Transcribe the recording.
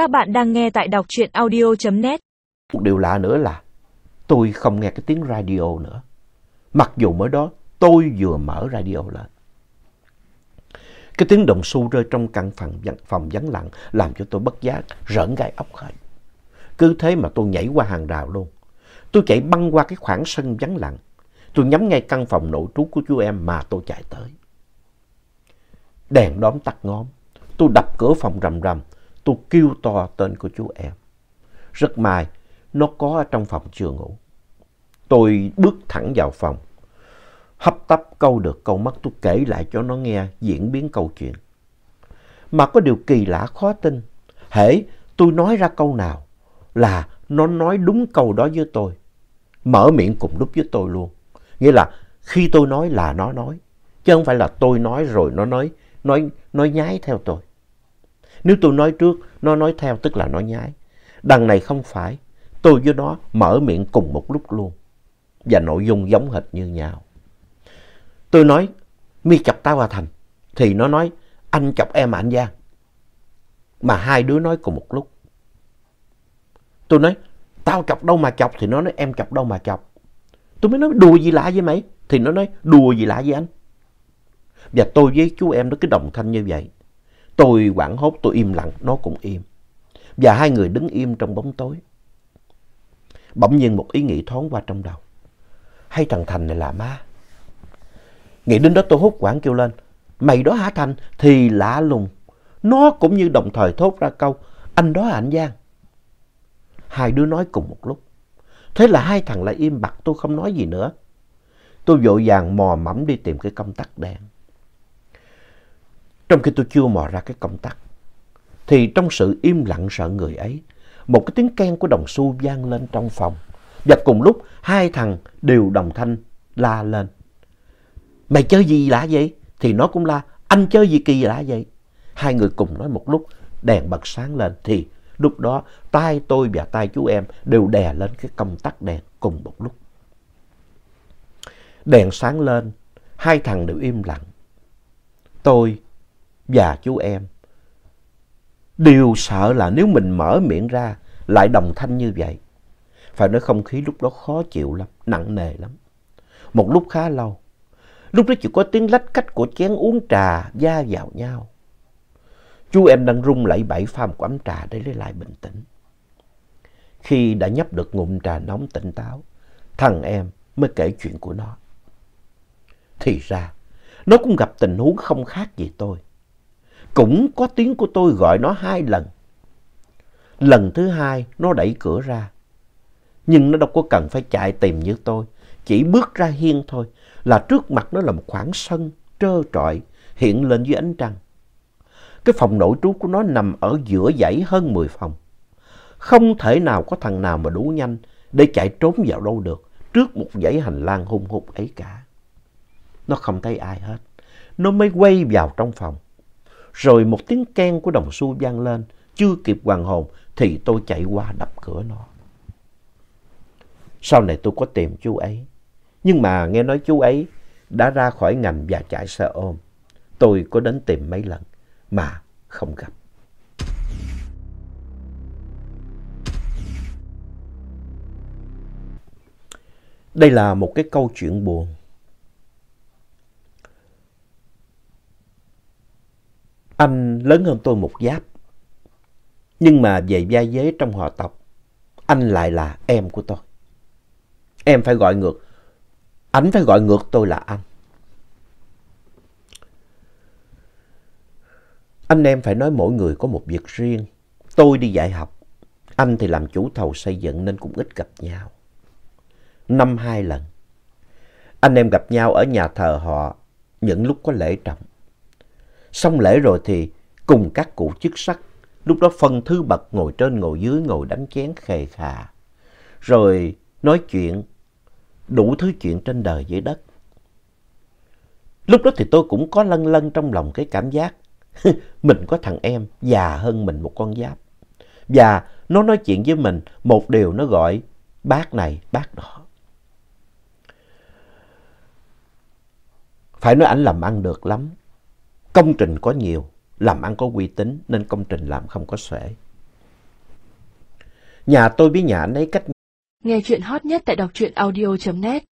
Các bạn đang nghe tại đọc truyện audio.net. Một điều lạ nữa là tôi không nghe cái tiếng radio nữa. Mặc dù mới đó tôi vừa mở radio lên. Cái tiếng đồng xu rơi trong căn phòng, phòng vắng lặng làm cho tôi bất giác rỡn gai ốc hết. Cứ thế mà tôi nhảy qua hàng rào luôn. Tôi chạy băng qua cái khoảng sân vắng lặng. Tôi nhắm ngay căn phòng nội trú của chú em mà tôi chạy tới. Đèn đóm tắt ngóm. Tôi đập cửa phòng rầm rầm. Tôi kêu to tên của chú em. Rất may, nó có ở trong phòng chưa ngủ. Tôi bước thẳng vào phòng. Hấp tấp câu được câu mắt tôi kể lại cho nó nghe diễn biến câu chuyện. Mà có điều kỳ lạ khó tin. Hễ tôi nói ra câu nào là nó nói đúng câu đó với tôi. Mở miệng cùng lúc với tôi luôn. Nghĩa là khi tôi nói là nó nói. Chứ không phải là tôi nói rồi nó nói, nói, nói nhái theo tôi. Nếu tôi nói trước, nó nói theo tức là nó nhái. Đằng này không phải. Tôi với nó mở miệng cùng một lúc luôn. Và nội dung giống hệt như nhau. Tôi nói, mi chọc tao qua Thành. Thì nó nói, anh chọc em mà anh Giang. Mà hai đứa nói cùng một lúc. Tôi nói, tao chọc đâu mà chọc. Thì nó nói, em chọc đâu mà chọc. Tôi mới nói, đùa gì lạ với mày. Thì nó nói, đùa gì lạ với anh. Và tôi với chú em nó cứ đồng thanh như vậy. Tôi quảng hốt, tôi im lặng, nó cũng im. Và hai người đứng im trong bóng tối. Bỗng nhiên một ý nghĩ thoáng qua trong đầu. Hay thằng Thành này là ma? Nghĩ đến đó tôi hốt quảng kêu lên. Mày đó hả Thành? Thì lạ lùng. Nó cũng như đồng thời thốt ra câu. Anh đó là anh Giang. Hai đứa nói cùng một lúc. Thế là hai thằng lại im bặt tôi không nói gì nữa. Tôi vội vàng mò mẫm đi tìm cái công tắc đèn. Trong khi tôi chưa mò ra cái công tắc, thì trong sự im lặng sợ người ấy, một cái tiếng keng của đồng xu vang lên trong phòng. Và cùng lúc hai thằng đều đồng thanh la lên. Mày chơi gì lạ vậy? Thì nó cũng la, anh chơi gì kỳ lạ vậy? Hai người cùng nói một lúc, đèn bật sáng lên thì lúc đó tay tôi và tay chú em đều đè lên cái công tắc đèn cùng một lúc. Đèn sáng lên, hai thằng đều im lặng. Tôi và chú em đều sợ là nếu mình mở miệng ra lại đồng thanh như vậy. Phải nói không khí lúc đó khó chịu lắm, nặng nề lắm. Một lúc khá lâu, lúc đó chỉ có tiếng lách cách của chén uống trà da vào nhau. Chú em đang rung lẩy bẩy pha một ấm trà để lấy lại bình tĩnh. Khi đã nhấp được ngụm trà nóng tỉnh táo, thằng em mới kể chuyện của nó. Thì ra, nó cũng gặp tình huống không khác gì tôi. Cũng có tiếng của tôi gọi nó hai lần. Lần thứ hai, nó đẩy cửa ra. Nhưng nó đâu có cần phải chạy tìm như tôi. Chỉ bước ra hiên thôi, là trước mặt nó là một khoảng sân trơ trọi hiện lên dưới ánh trăng. Cái phòng nội trú của nó nằm ở giữa dãy hơn 10 phòng. Không thể nào có thằng nào mà đủ nhanh để chạy trốn vào đâu được trước một dãy hành lang hung hút ấy cả. Nó không thấy ai hết. Nó mới quay vào trong phòng. Rồi một tiếng keng của đồng xu vang lên. Chưa kịp hoàn hồn thì tôi chạy qua đập cửa nó. Sau này tôi có tìm chú ấy. Nhưng mà nghe nói chú ấy đã ra khỏi ngành và chạy xe ôm. Tôi có đến tìm mấy lần mà không gặp. Đây là một cái câu chuyện buồn. Anh lớn hơn tôi một giáp. Nhưng mà về vai vế trong họ tộc, anh lại là em của tôi. Em phải gọi ngược, anh phải gọi ngược tôi là anh. Anh em phải nói mỗi người có một việc riêng. Tôi đi dạy học, anh thì làm chủ thầu xây dựng nên cũng ít gặp nhau. Năm hai lần, anh em gặp nhau ở nhà thờ họ những lúc có lễ trọng. Xong lễ rồi thì cùng các cụ chức sắc, lúc đó phân thứ bậc ngồi trên ngồi dưới ngồi đánh chén khề khà. Rồi nói chuyện, đủ thứ chuyện trên đời dưới đất. Lúc đó thì tôi cũng có lân lân trong lòng cái cảm giác mình có thằng em già hơn mình một con giáp. Và nó nói chuyện với mình, một điều nó gọi bác này, bác đó. Phải nói ảnh làm ăn được lắm. Công trình có nhiều, làm ăn có uy tín nên công trình làm không có xuể. Nhà tôi với nhà anh ấy cách... Nghe chuyện hot nhất tại đọc truyện audio.net